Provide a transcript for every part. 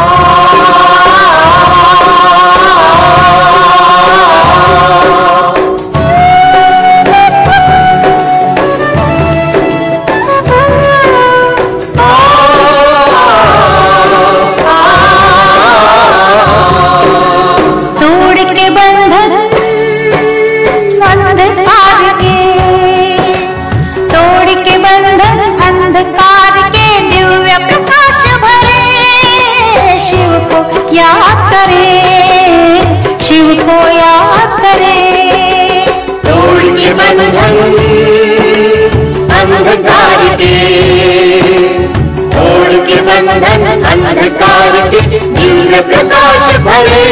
तोड़ बंधन अंधकार के तोड़ के बंधन अंधकार के दिव्य प्रकाश भरे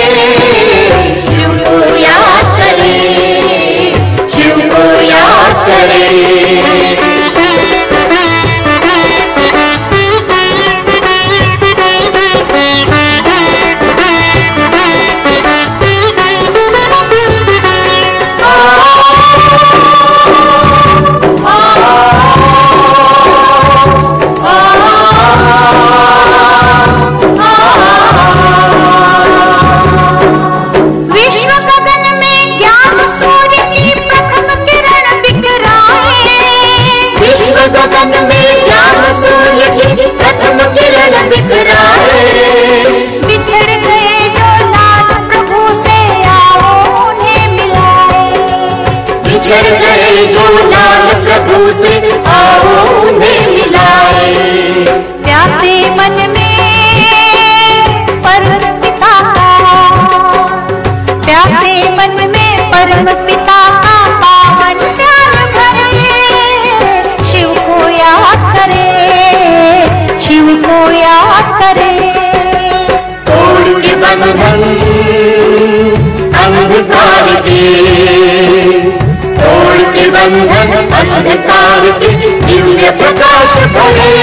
शिव को याद करे शिव को याद करे गगन में ज्ञान सूर्य की प्रथम किरण बिखरा बिछड़ गए जो प्रभु से आओ उन्हें मिलाए। बिछड़ गए जो लाल प्रभु से आओ उन्हें मिलाए। प्यासे मन प्रकाश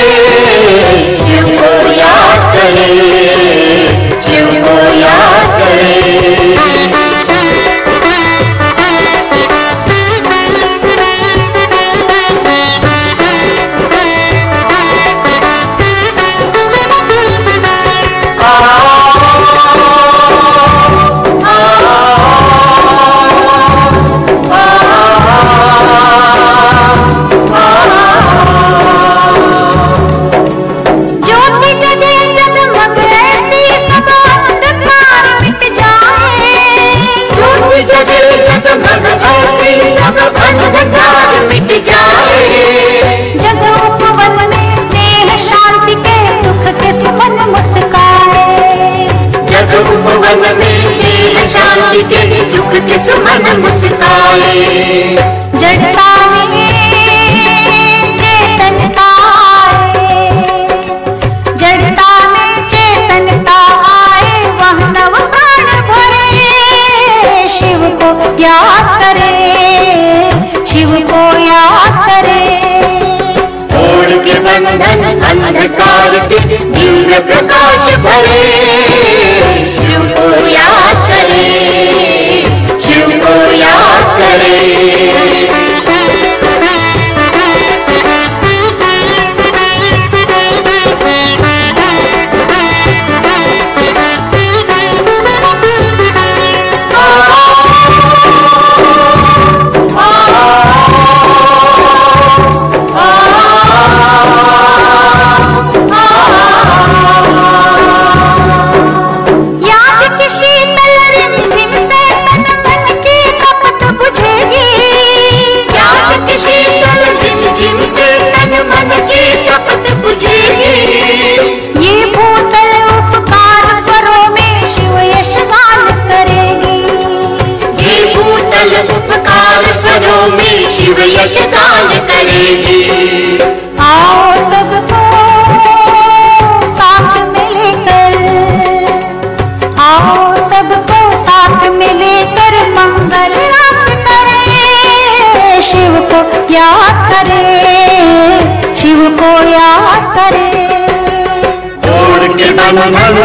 प्राण भरे। शिव को याद करे। शिव को याद करे। तोड़ के बंधन अंधकार के दिव्य प्रकाश शिव यश करेगी। आओ सबको साथ में लेकर आओ सबको साथ में लेकर मंगल रास करें शिव को याद करें शिव को याद करें। तोड़ के बंधन